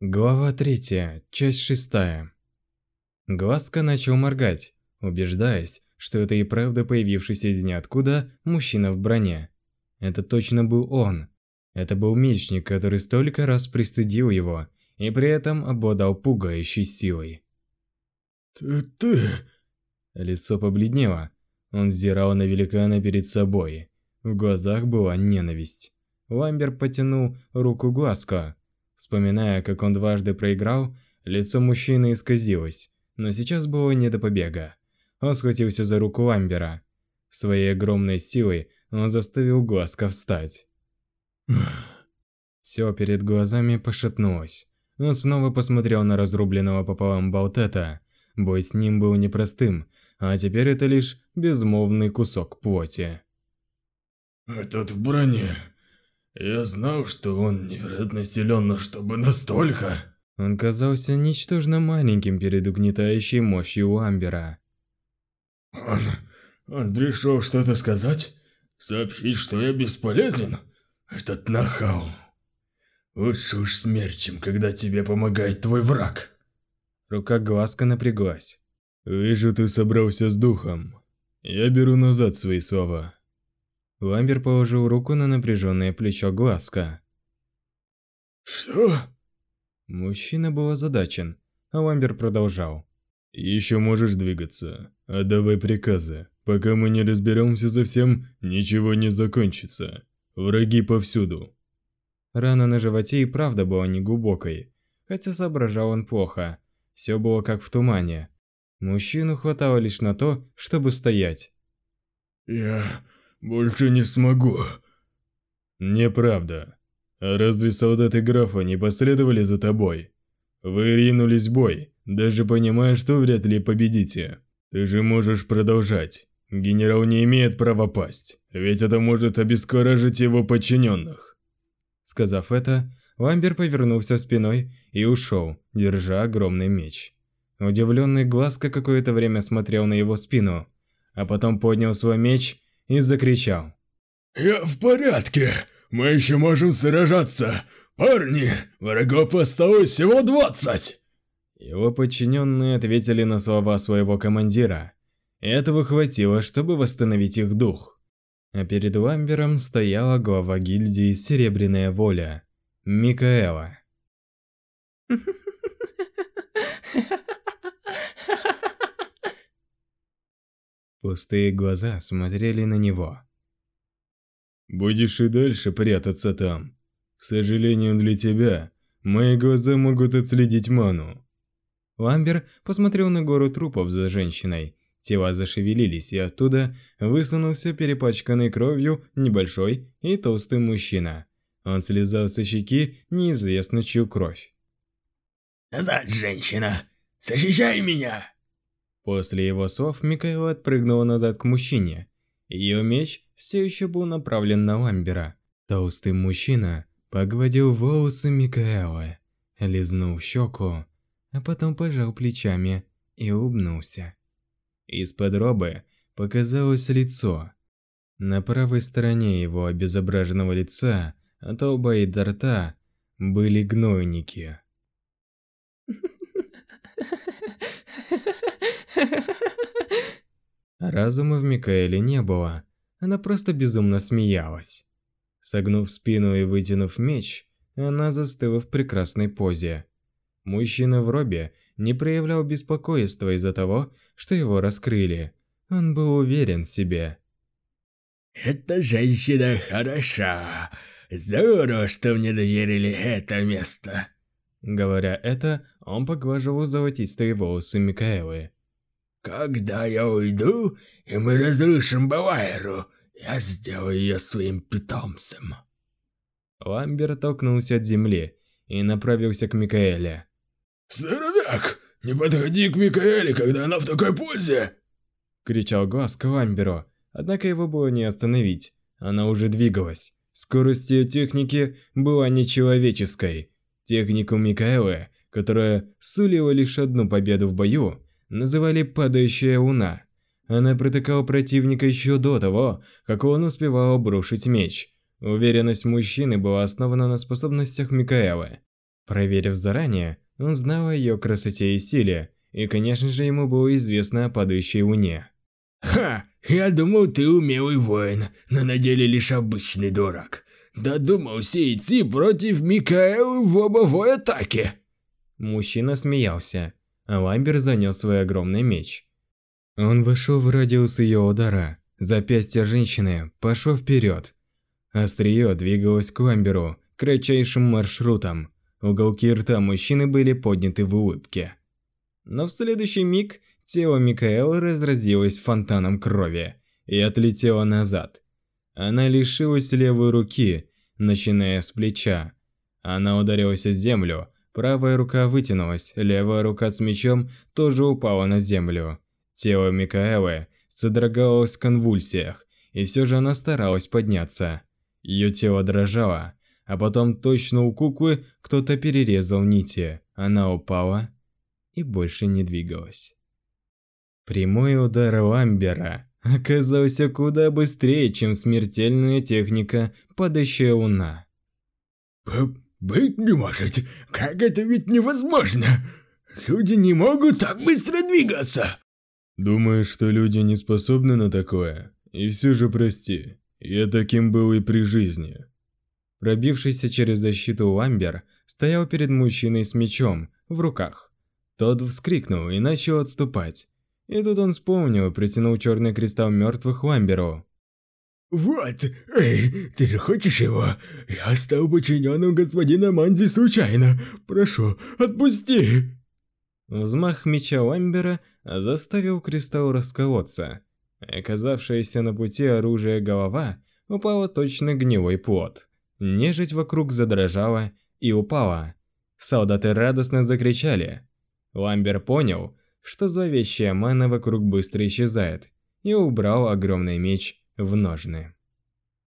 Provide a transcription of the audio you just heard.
Глава 3, часть 6. Глазка начал моргать, убеждаясь, что это и правда появившийся из ниоткуда мужчина в броне. Это точно был он. Это был мечник, который столько раз пристыдил его и при этом обладал пугающей силой. «Ты... ты...» Лицо побледнело. Он взирал на великана перед собой. В глазах была ненависть. Ламбер потянул руку Глазка, Вспоминая, как он дважды проиграл, лицо мужчины исказилось, но сейчас было не до побега. Он схватился за руку Амбера. Своей огромной силой он заставил Глазка встать. Все перед глазами пошатнулось. Он снова посмотрел на разрубленного пополам Балтета. Бой с ним был непростым, а теперь это лишь безмолвный кусок плоти. «Этот в броне. Я знал, что он невероятно силен, но чтобы настолько... Он казался ничтожно маленьким перед угнетающей мощью Амбера. Он... он пришел что-то сказать? Сообщить, что я бесполезен? Этот нахал. Лучше уж смерть, чем когда тебе помогает твой враг. Рука Глазка напряглась. Вижу, ты собрался с духом. Я беру назад свои слова. Ламбер положил руку на напряженное плечо Глазка. «Что?» Мужчина был озадачен, а Ламбер продолжал. «Еще можешь двигаться. Отдавай приказы. Пока мы не разберемся совсем, ничего не закончится. Враги повсюду». Рана на животе и правда была неглубокой, хотя соображал он плохо. Все было как в тумане. Мужчину хватало лишь на то, чтобы стоять. «Я больше не смогу. Неправда. А разве солдаты графа не последовали за тобой? Вы ринулись в бой, даже понимая, что вряд ли победите. Ты же можешь продолжать. Генерал не имеет права пасть, ведь это может обескуражить его подчиненных. Сказав это, Ламбер повернулся спиной и ушел, держа огромный меч. Удивленный Глазка какое-то время смотрел на его спину, а потом поднял свой меч и закричал. «Я в порядке! Мы еще можем сражаться! Парни, врагов осталось всего двадцать!» Его подчиненные ответили на слова своего командира. Этого хватило, чтобы восстановить их дух. А перед Ламбером стояла глава гильдии Серебряная Воля, Микаэла. Пустые глаза смотрели на него. «Будешь и дальше прятаться там. К сожалению для тебя, мои глаза могут отследить ману». Ламбер посмотрел на гору трупов за женщиной. Тела зашевелились, и оттуда высунулся перепачканный кровью небольшой и толстый мужчина. Он слезал со щеки неизвестно чью кровь. «Назад, женщина! Защищай меня!» После его слов Микаэла отпрыгнула назад к мужчине. Ее меч все еще был направлен на Ламбера. Толстый мужчина погладил волосы Микаэлы, лизнул щеку, а потом пожал плечами и улыбнулся. Из-под робы показалось лицо. На правой стороне его обезображенного лица от лба и до рта были гнойники. Разума в Микаэле не было, она просто безумно смеялась. Согнув спину и вытянув меч, она застыла в прекрасной позе. Мужчина в робе не проявлял беспокойства из-за того, что его раскрыли. Он был уверен в себе. «Эта женщина хороша. Здорово, что мне доверили это место». Говоря это, он поглаживал золотистые волосы Микаэлы. Когда я уйду, и мы разрушим Бавайру, я сделаю ее своим питомцем. Ламбер толкнулся от земли и направился к Микаэле. «Здоровяк, не подходи к Микаэле, когда она в такой позе!» Кричал глаз к Ламберу, однако его было не остановить. Она уже двигалась. Скорость ее техники была нечеловеческой. Технику Микаэлы, которая сулила лишь одну победу в бою, называли «падающая луна». Она протыкала противника еще до того, как он успевал обрушить меч. Уверенность мужчины была основана на способностях Микаэлы. Проверив заранее, он знал о ее красоте и силе, и, конечно же, ему было известно о падающей луне. «Ха! Я думал, ты умелый воин, но на деле лишь обычный дурак. Додумался идти против Микаэлы в лобовой атаке!» Мужчина смеялся, Ламбер занес свой огромный меч. Он вошел в радиус ее удара. Запястье женщины пошло вперед. Острие двигалось к Ламберу кратчайшим маршрутом. Уголки рта мужчины были подняты в улыбке. Но в следующий миг тело Микаэлы разразилось фонтаном крови и отлетело назад. Она лишилась левой руки, начиная с плеча. Она ударилась о землю, правая рука вытянулась, левая рука с мечом тоже упала на землю. Тело Микаэлы содрогалось в конвульсиях, и все же она старалась подняться. Ее тело дрожало, а потом точно у куклы кто-то перерезал нити. Она упала и больше не двигалась. Прямой удар Ламбера оказался куда быстрее, чем смертельная техника «Падающая луна». «Быть не может! Как это ведь невозможно! Люди не могут так быстро двигаться!» Думаешь, что люди не способны на такое? И все же прости, я таким был и при жизни. Пробившийся через защиту Ламбер стоял перед мужчиной с мечом в руках. Тот вскрикнул и начал отступать. И тут он вспомнил и притянул черный кристалл мертвых Ламберу. «Вот, эй, ты же хочешь его? Я стал подчиненным господина Манди случайно. Прошу, отпусти!» Взмах меча Ламбера заставил кристалл расколоться. Оказавшаяся на пути оружия голова упала точно гнилой плод. Нежить вокруг задрожала и упала. Солдаты радостно закричали. Ламбер понял, что зловещая мана вокруг быстро исчезает, и убрал огромный меч в ножны.